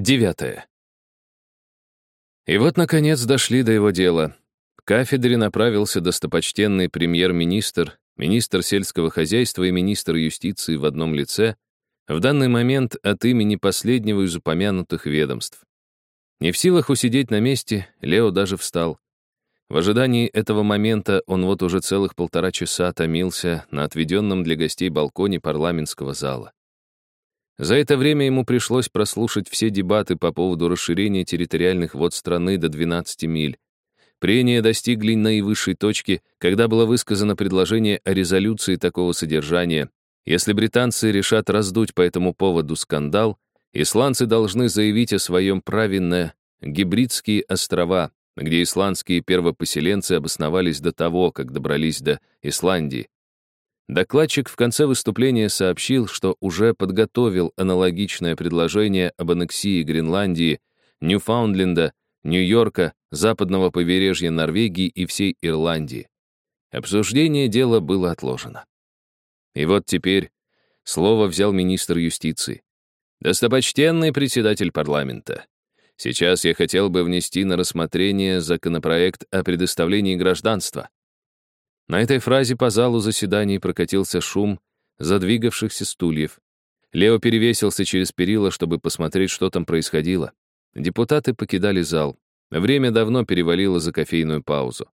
Девятое. И вот, наконец, дошли до его дела. К кафедре направился достопочтенный премьер-министр, министр сельского хозяйства и министр юстиции в одном лице, в данный момент от имени последнего из упомянутых ведомств. Не в силах усидеть на месте, Лео даже встал. В ожидании этого момента он вот уже целых полтора часа томился на отведенном для гостей балконе парламентского зала. За это время ему пришлось прослушать все дебаты по поводу расширения территориальных вод страны до 12 миль. Прения достигли наивысшей точки, когда было высказано предложение о резолюции такого содержания. Если британцы решат раздуть по этому поводу скандал, исландцы должны заявить о своем праве на Гибридские острова, где исландские первопоселенцы обосновались до того, как добрались до Исландии. Докладчик в конце выступления сообщил, что уже подготовил аналогичное предложение об аннексии Гренландии, Ньюфаундленда, Нью-Йорка, западного побережья Норвегии и всей Ирландии. Обсуждение дела было отложено. И вот теперь слово взял министр юстиции. Достопочтенный председатель парламента, сейчас я хотел бы внести на рассмотрение законопроект о предоставлении гражданства. На этой фразе по залу заседаний прокатился шум задвигавшихся стульев. Лео перевесился через перила, чтобы посмотреть, что там происходило. Депутаты покидали зал. Время давно перевалило за кофейную паузу.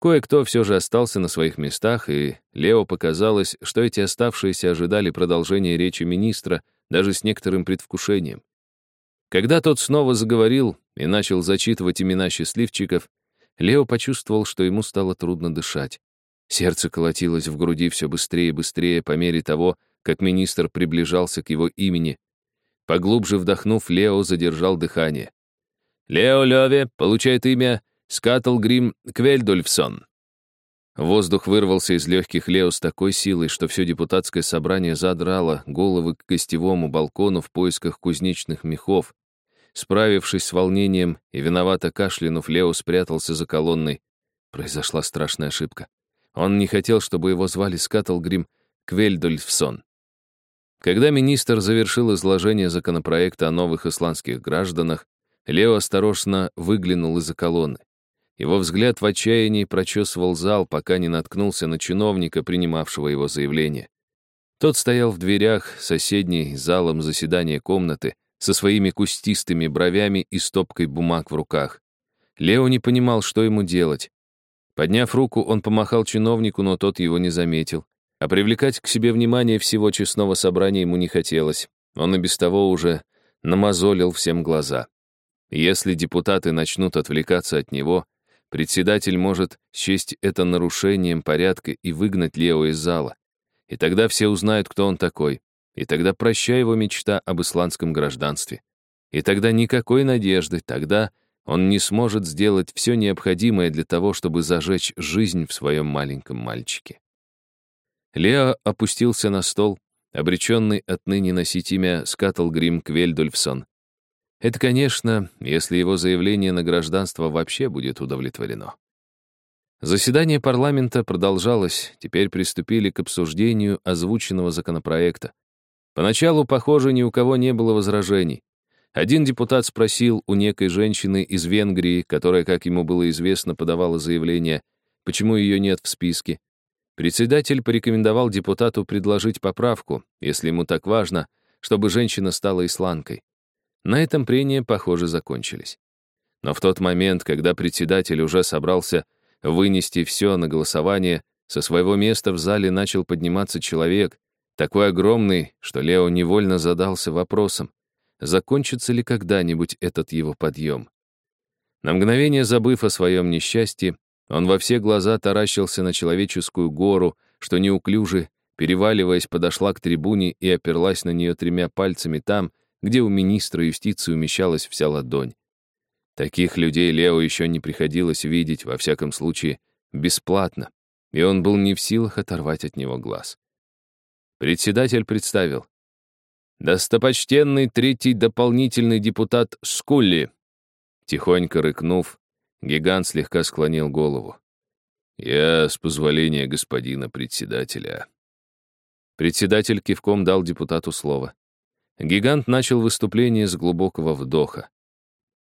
Кое-кто все же остался на своих местах, и Лео показалось, что эти оставшиеся ожидали продолжения речи министра даже с некоторым предвкушением. Когда тот снова заговорил и начал зачитывать имена счастливчиков, Лео почувствовал, что ему стало трудно дышать. Сердце колотилось в груди все быстрее и быстрее по мере того, как министр приближался к его имени. Поглубже вдохнув, Лео задержал дыхание. «Лео Леве получает имя Скаттлгрим Квельдольфсон». Воздух вырвался из легких Лео с такой силой, что все депутатское собрание задрало головы к гостевому балкону в поисках кузнечных мехов. Справившись с волнением и виновато кашлянув, Лео спрятался за колонной. Произошла страшная ошибка. Он не хотел, чтобы его звали Скаттлгрим Квельдольфсон. Когда министр завершил изложение законопроекта о новых исландских гражданах, Лео осторожно выглянул из-за колонны. Его взгляд в отчаянии прочесывал зал, пока не наткнулся на чиновника, принимавшего его заявление. Тот стоял в дверях соседней залом заседания комнаты со своими кустистыми бровями и стопкой бумаг в руках. Лео не понимал, что ему делать. Подняв руку, он помахал чиновнику, но тот его не заметил. А привлекать к себе внимание всего честного собрания ему не хотелось. Он и без того уже намазолил всем глаза. Если депутаты начнут отвлекаться от него, председатель может счесть это нарушением порядка и выгнать Лео из зала. И тогда все узнают, кто он такой. И тогда прощай его мечта об исландском гражданстве. И тогда никакой надежды, тогда он не сможет сделать все необходимое для того, чтобы зажечь жизнь в своем маленьком мальчике. Лео опустился на стол, обреченный отныне носить имя Скаттлгрим Квельдульфсон. Это, конечно, если его заявление на гражданство вообще будет удовлетворено. Заседание парламента продолжалось, теперь приступили к обсуждению озвученного законопроекта. Поначалу, похоже, ни у кого не было возражений. Один депутат спросил у некой женщины из Венгрии, которая, как ему было известно, подавала заявление, почему ее нет в списке. Председатель порекомендовал депутату предложить поправку, если ему так важно, чтобы женщина стала исландкой. На этом прения, похоже, закончились. Но в тот момент, когда председатель уже собрался вынести все на голосование, со своего места в зале начал подниматься человек, такой огромный, что Лео невольно задался вопросом, закончится ли когда-нибудь этот его подъем. На мгновение забыв о своем несчастье, он во все глаза таращился на человеческую гору, что неуклюже, переваливаясь, подошла к трибуне и оперлась на нее тремя пальцами там, где у министра юстиции умещалась вся ладонь. Таких людей Лео еще не приходилось видеть, во всяком случае, бесплатно, и он был не в силах оторвать от него глаз. Председатель представил. «Достопочтенный третий дополнительный депутат Скулли!» Тихонько рыкнув, гигант слегка склонил голову. «Я с позволения господина председателя». Председатель кивком дал депутату слово. Гигант начал выступление с глубокого вдоха.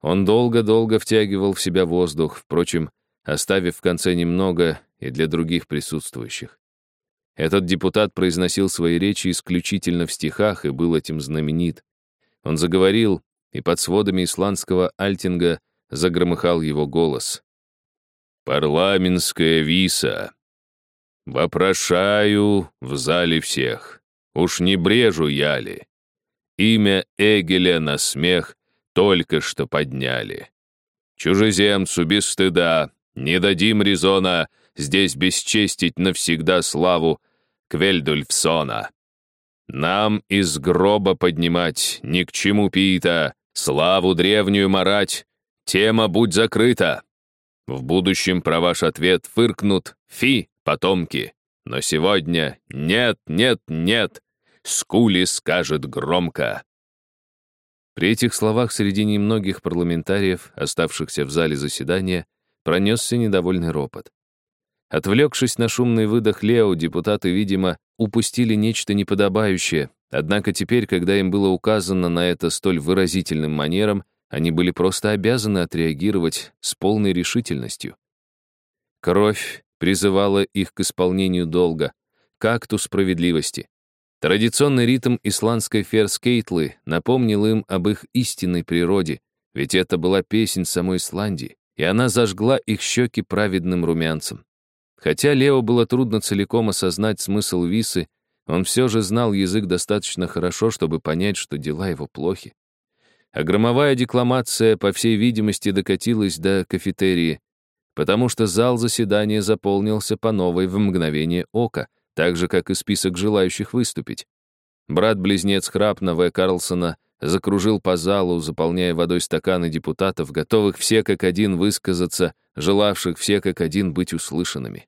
Он долго-долго втягивал в себя воздух, впрочем, оставив в конце немного и для других присутствующих. Этот депутат произносил свои речи исключительно в стихах и был этим знаменит. Он заговорил, и под сводами исландского альтинга загромыхал его голос. «Парламентская виса! Вопрошаю в зале всех, уж не брежу я ли? Имя Эгеля на смех только что подняли. Чужеземцу без стыда не дадим резона здесь бесчестить навсегда славу Квельдульфсона. Нам из гроба поднимать ни к чему пита, славу древнюю марать, тема будь закрыта. В будущем про ваш ответ фыркнут «Фи, потомки», но сегодня «Нет, нет, нет», Скули скажет громко. При этих словах среди немногих парламентариев, оставшихся в зале заседания, пронесся недовольный ропот. Отвлекшись на шумный выдох Лео, депутаты, видимо, упустили нечто неподобающее, однако теперь, когда им было указано на это столь выразительным манером, они были просто обязаны отреагировать с полной решительностью. Кровь призывала их к исполнению долга, к акту справедливости. Традиционный ритм исландской ферскейтлы напомнил им об их истинной природе, ведь это была песнь самой Исландии, и она зажгла их щеки праведным румянцем. Хотя Лео было трудно целиком осознать смысл висы, он все же знал язык достаточно хорошо, чтобы понять, что дела его плохи. А громовая декламация, по всей видимости, докатилась до кафетерии, потому что зал заседания заполнился по новой в мгновение ока — так же, как и список желающих выступить. Брат-близнец Храпна В. Карлсона закружил по залу, заполняя водой стаканы депутатов, готовых все как один высказаться, желавших все как один быть услышанными.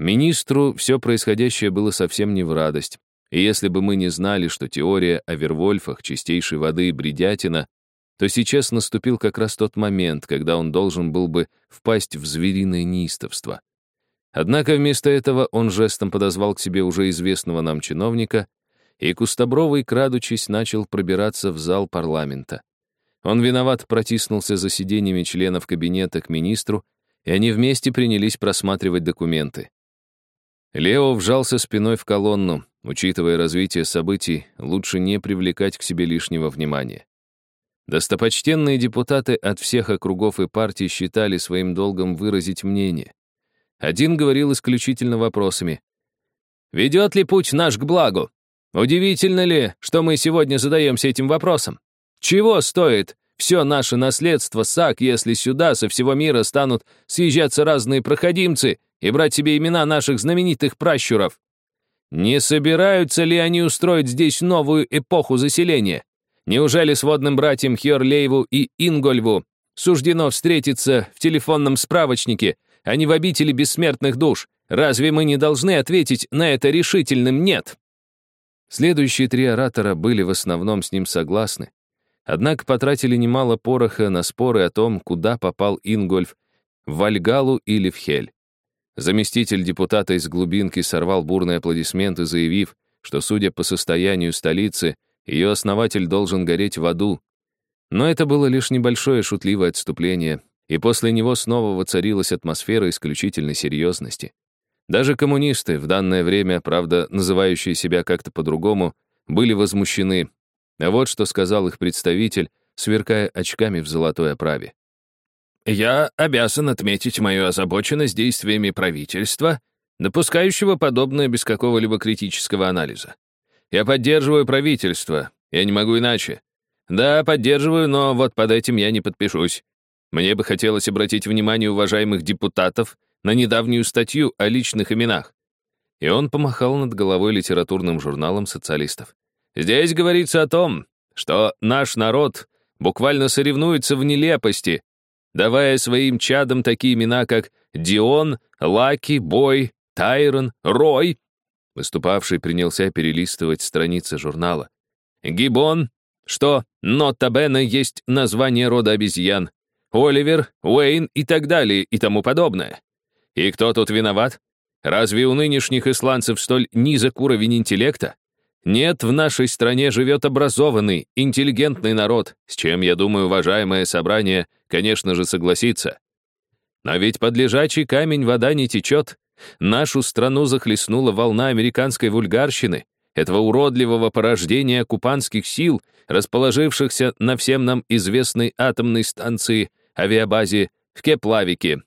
Министру все происходящее было совсем не в радость, и если бы мы не знали, что теория о Вервольфах чистейшей воды бредятина, то сейчас наступил как раз тот момент, когда он должен был бы впасть в звериное неистовство. Однако вместо этого он жестом подозвал к себе уже известного нам чиновника, и Кустобровый, крадучись, начал пробираться в зал парламента. Он виноват протиснулся за сиденьями членов кабинета к министру, и они вместе принялись просматривать документы. Лео вжался спиной в колонну, учитывая развитие событий, лучше не привлекать к себе лишнего внимания. Достопочтенные депутаты от всех округов и партий считали своим долгом выразить мнение. Один говорил исключительно вопросами. «Ведет ли путь наш к благу? Удивительно ли, что мы сегодня задаемся этим вопросом? Чего стоит все наше наследство САК, если сюда со всего мира станут съезжаться разные проходимцы и брать себе имена наших знаменитых пращуров? Не собираются ли они устроить здесь новую эпоху заселения? Неужели сводным братьям Хьорлейву и Ингольву суждено встретиться в телефонном справочнике а не в обители бессмертных душ. Разве мы не должны ответить на это решительным «нет»?» Следующие три оратора были в основном с ним согласны. Однако потратили немало пороха на споры о том, куда попал Ингольф, в Вальгалу или в Хель. Заместитель депутата из глубинки сорвал бурные аплодисменты, заявив, что, судя по состоянию столицы, ее основатель должен гореть в аду. Но это было лишь небольшое шутливое отступление, и после него снова воцарилась атмосфера исключительной серьезности. Даже коммунисты, в данное время, правда, называющие себя как-то по-другому, были возмущены. А вот что сказал их представитель, сверкая очками в золотой оправе. «Я обязан отметить мою озабоченность действиями правительства, допускающего подобное без какого-либо критического анализа. Я поддерживаю правительство, я не могу иначе. Да, поддерживаю, но вот под этим я не подпишусь. Мне бы хотелось обратить внимание уважаемых депутатов на недавнюю статью о личных именах. И он помахал над головой литературным журналом социалистов. Здесь говорится о том, что наш народ буквально соревнуется в нелепости, давая своим чадам такие имена, как Дион, Лаки, Бой, Тайрон, Рой. Выступавший принялся перелистывать страницы журнала. Гибон, что нота-бene есть название рода обезьян, Оливер, Уэйн и так далее и тому подобное. И кто тут виноват? Разве у нынешних исландцев столь низок уровень интеллекта? Нет, в нашей стране живет образованный, интеллигентный народ, с чем, я думаю, уважаемое собрание, конечно же, согласится. Но ведь под лежачий камень вода не течет. Нашу страну захлестнула волна американской вульгарщины, этого уродливого порождения оккупантских сил, расположившихся на всем нам известной атомной станции авиабазе в Кеплавике.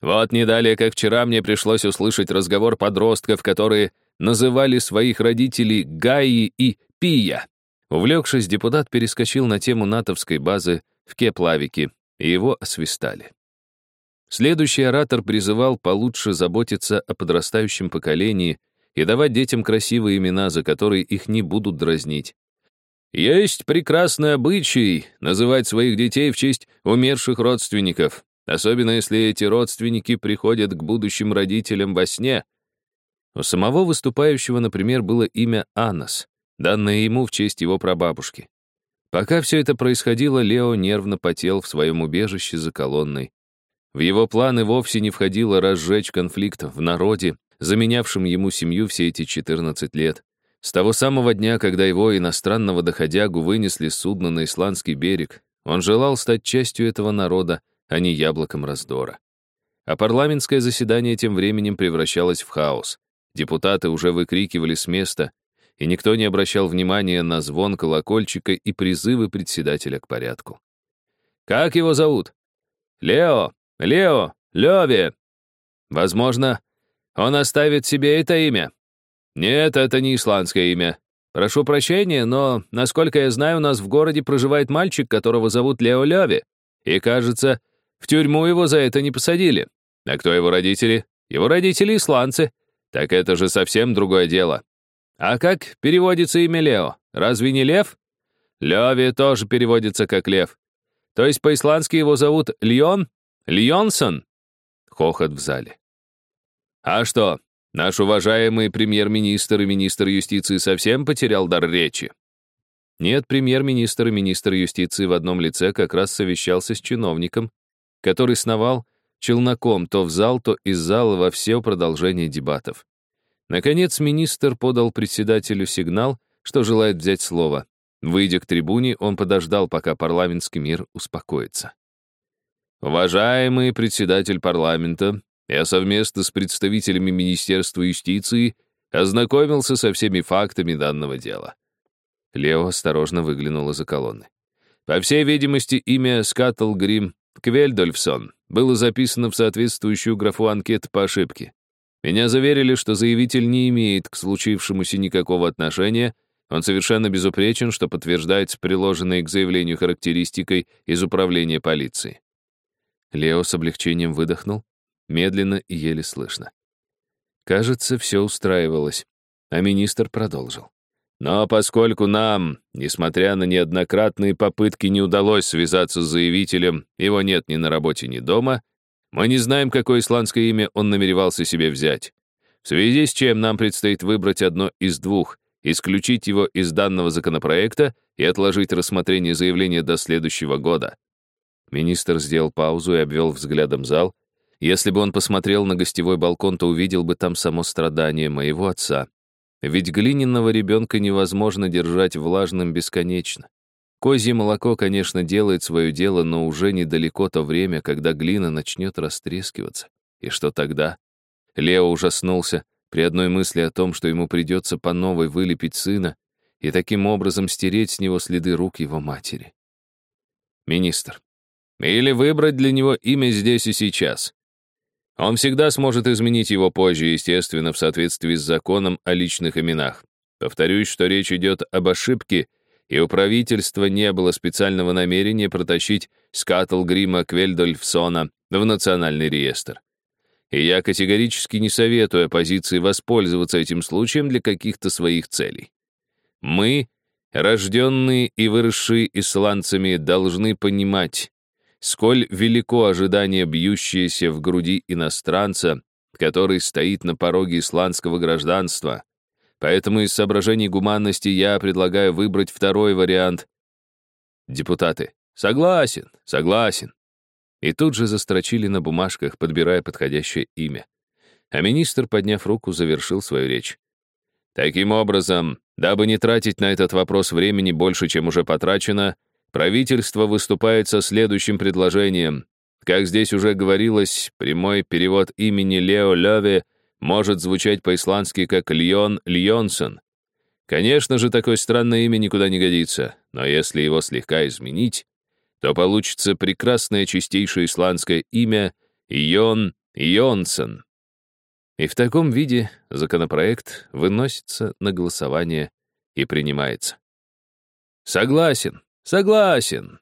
Вот не далее, как вчера, мне пришлось услышать разговор подростков, которые называли своих родителей Гаи и Пия. Увлекшись, депутат перескочил на тему натовской базы в Кеплавике, и его освистали. Следующий оратор призывал получше заботиться о подрастающем поколении и давать детям красивые имена, за которые их не будут дразнить. Есть прекрасный обычай называть своих детей в честь умерших родственников, особенно если эти родственники приходят к будущим родителям во сне, у самого выступающего, например, было имя Аннас, данное ему в честь его прабабушки. Пока все это происходило, Лео нервно потел в своем убежище за колонной. В его планы вовсе не входило разжечь конфликт в народе, заменявшем ему семью все эти 14 лет. С того самого дня, когда его иностранного доходягу вынесли судно на исландский берег, он желал стать частью этого народа, а не яблоком раздора. А парламентское заседание тем временем превращалось в хаос. Депутаты уже выкрикивали с места, и никто не обращал внимания на звон колокольчика и призывы председателя к порядку. «Как его зовут?» «Лео! Лео! Леви!» «Возможно, он оставит себе это имя?» «Нет, это не исландское имя. Прошу прощения, но, насколько я знаю, у нас в городе проживает мальчик, которого зовут Лео Леви, и, кажется, в тюрьму его за это не посадили. А кто его родители? Его родители исландцы. Так это же совсем другое дело. А как переводится имя Лео? Разве не Лев? Леви тоже переводится как Лев. То есть по-исландски его зовут Льон? Льонсон? Хохот в зале. А что, наш уважаемый премьер-министр и министр юстиции совсем потерял дар речи? Нет, премьер-министр и министр юстиции в одном лице как раз совещался с чиновником, который сновал челноком то в зал, то из зала во все продолжение дебатов. Наконец министр подал председателю сигнал, что желает взять слово. Выйдя к трибуне, он подождал, пока парламентский мир успокоится. «Уважаемый председатель парламента, я совместно с представителями Министерства юстиции ознакомился со всеми фактами данного дела». Лео осторожно выглянул из-за колонны. По всей видимости, имя Скаттл Грим Квельдольфсон было записано в соответствующую графу анкет по ошибке. Меня заверили, что заявитель не имеет к случившемуся никакого отношения, он совершенно безупречен, что подтверждается приложенной к заявлению характеристикой из управления полиции. Лео с облегчением выдохнул, медленно и еле слышно. Кажется, все устраивалось, а министр продолжил. Но поскольку нам, несмотря на неоднократные попытки, не удалось связаться с заявителем, его нет ни на работе, ни дома, мы не знаем, какое исландское имя он намеревался себе взять. В связи с чем нам предстоит выбрать одно из двух, исключить его из данного законопроекта и отложить рассмотрение заявления до следующего года. Министр сделал паузу и обвел взглядом зал. Если бы он посмотрел на гостевой балкон, то увидел бы там само страдание моего отца, ведь глиняного ребенка невозможно держать влажным бесконечно. Козье молоко, конечно, делает свое дело, но уже недалеко то время, когда глина начнет растрескиваться. И что тогда? Лео ужаснулся при одной мысли о том, что ему придется по новой вылепить сына и таким образом стереть с него следы рук его матери. Министр. Или выбрать для него имя здесь и сейчас. Он всегда сможет изменить его позже, естественно, в соответствии с законом о личных именах. Повторюсь, что речь идет об ошибке, и у правительства не было специального намерения протащить Скаттлгрима Квельдольфсона в национальный реестр. И я категорически не советую оппозиции воспользоваться этим случаем для каких-то своих целей. Мы, рожденные и выросшие исландцами, должны понимать, сколь велико ожидание, бьющееся в груди иностранца, который стоит на пороге исландского гражданства. Поэтому из соображений гуманности я предлагаю выбрать второй вариант. Депутаты. Согласен, согласен. И тут же застрочили на бумажках, подбирая подходящее имя. А министр, подняв руку, завершил свою речь. Таким образом, дабы не тратить на этот вопрос времени больше, чем уже потрачено, правительство выступает со следующим предложением. Как здесь уже говорилось, прямой перевод имени Лео Леве может звучать по-исландски как Льон Льонсон. Конечно же, такое странное имя никуда не годится, но если его слегка изменить, то получится прекрасное чистейшее исландское имя Йон Йонсон. И в таком виде законопроект выносится на голосование и принимается. Согласен, согласен.